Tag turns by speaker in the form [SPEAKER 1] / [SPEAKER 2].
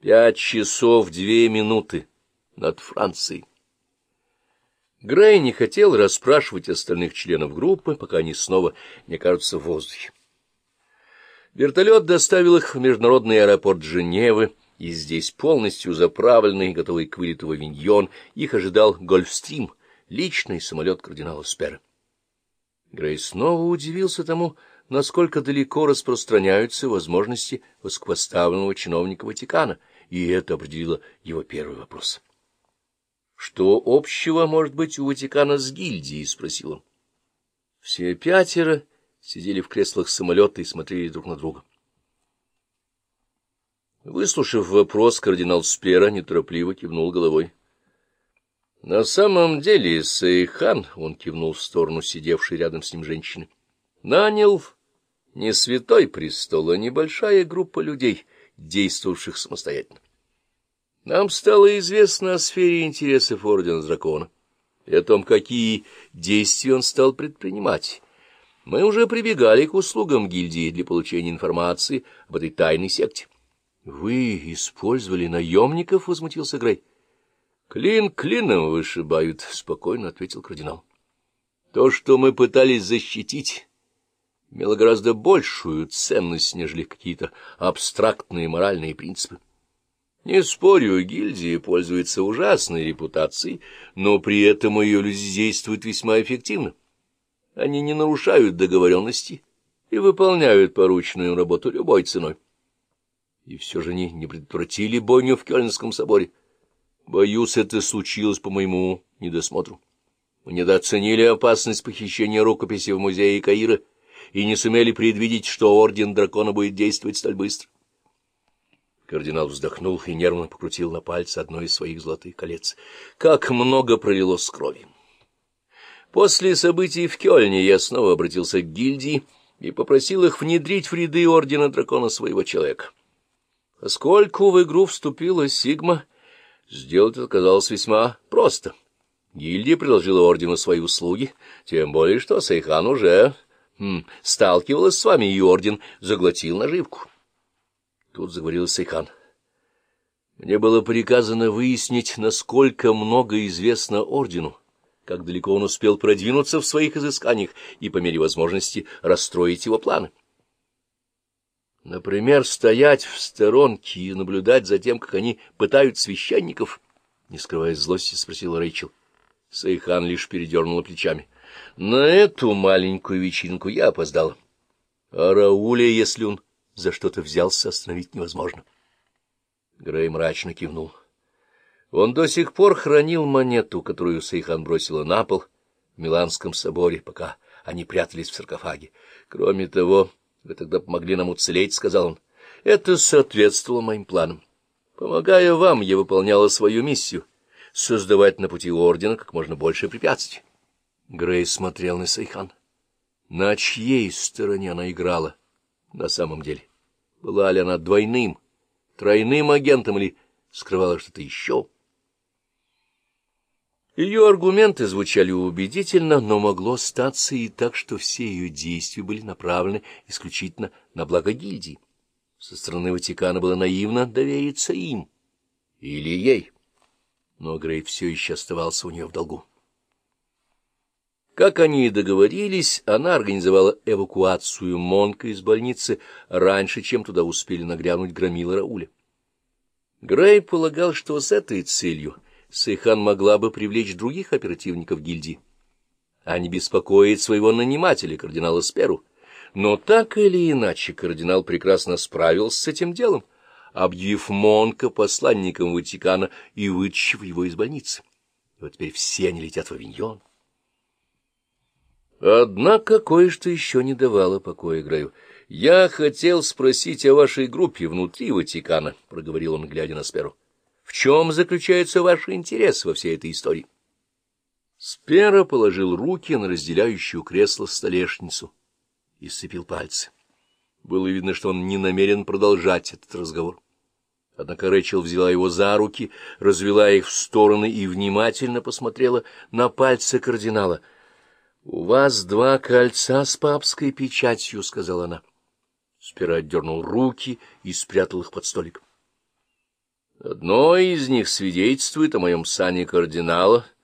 [SPEAKER 1] Пять часов две минуты над Францией. Грей не хотел расспрашивать остальных членов группы, пока они снова не окажутся в воздухе. Вертолет доставил их в международный аэропорт Женевы, и здесь, полностью заправленный, готовый к вылету в Авиньон, их ожидал Гольфстрим, личный самолет кардинала Спера. Грей снова удивился тому, насколько далеко распространяются возможности высокопоставленного чиновника Ватикана, и это определило его первый вопрос. — Что общего может быть у Ватикана с гильдией? — спросил он. Все пятеро сидели в креслах самолета и смотрели друг на друга. Выслушав вопрос, кардинал Спера неторопливо кивнул головой. — На самом деле, Сейхан, — он кивнул в сторону сидевшей рядом с ним женщины, — нанял не святой престол, а небольшая группа людей, действовавших самостоятельно. Нам стало известно о сфере интересов Ордена Дракона и о том, какие действия он стал предпринимать. Мы уже прибегали к услугам гильдии для получения информации об этой тайной секте. — Вы использовали наемников? — возмутился Грей. — Клин клином вышибают, — спокойно ответил кардинал. — То, что мы пытались защитить имело гораздо большую ценность, нежели какие-то абстрактные моральные принципы. Не спорю, гильдия пользуется ужасной репутацией, но при этом ее люди действуют весьма эффективно. Они не нарушают договоренности и выполняют порученную работу любой ценой. И все же они не предотвратили бойню в Кёльнском соборе. Боюсь, это случилось по моему недосмотру. Мы недооценили опасность похищения рукописи в музее Каира — и не сумели предвидеть, что орден дракона будет действовать столь быстро. Кардинал вздохнул и нервно покрутил на пальце одно из своих золотых колец. Как много пролилось крови! После событий в Кёльне я снова обратился к гильдии и попросил их внедрить в ряды ордена дракона своего человека. Поскольку в игру вступила Сигма, сделать это оказалось весьма просто. Гильдия предложила ордену свои услуги, тем более что Сайхан уже сталкивалась с вами, и орден заглотил наживку. Тут заговорила Сайхан. Мне было приказано выяснить, насколько много известно ордену, как далеко он успел продвинуться в своих изысканиях и, по мере возможности, расстроить его планы. Например, стоять в сторонке и наблюдать за тем, как они пытают священников, — не скрывая злости, спросила Рэйчел. Сайхан лишь передернула плечами. На эту маленькую вечеринку я опоздала. А Рауля, если он за что-то взялся, остановить невозможно. Грей мрачно кивнул. Он до сих пор хранил монету, которую Сейхан бросила на пол в Миланском соборе, пока они прятались в саркофаге. Кроме того, вы тогда помогли нам уцелеть, — сказал он. Это соответствовало моим планам. Помогая вам, я выполняла свою миссию — создавать на пути ордена как можно больше препятствий. Грей смотрел на Сайхан. На чьей стороне она играла на самом деле? Была ли она двойным, тройным агентом или скрывала что-то еще? Ее аргументы звучали убедительно, но могло статься и так, что все ее действия были направлены исключительно на благо гильдии. Со стороны Ватикана было наивно довериться им или ей, но Грей все еще оставался у нее в долгу. Как они и договорились, она организовала эвакуацию Монка из больницы раньше, чем туда успели нагрянуть громила Рауля. Грей полагал, что с этой целью Сейхан могла бы привлечь других оперативников гильдии, а не беспокоить своего нанимателя, кардинала Сперу. Но так или иначе кардинал прекрасно справился с этим делом, объявив Монка посланником Ватикана и вытащив его из больницы. И вот теперь все они летят в Авиньон. Однако кое-что еще не давало покоя Грею. — Я хотел спросить о вашей группе внутри Ватикана, — проговорил он, глядя на Сперу. — В чем заключается ваш интерес во всей этой истории? Спера положил руки на разделяющую кресло столешницу и сцепил пальцы. Было видно, что он не намерен продолжать этот разговор. Однако Рэчел взяла его за руки, развела их в стороны и внимательно посмотрела на пальцы кардинала —— У вас два кольца с папской печатью, — сказала она. Спира отдернул руки и спрятал их под столик. Одно из них свидетельствует о моем сане кардинала —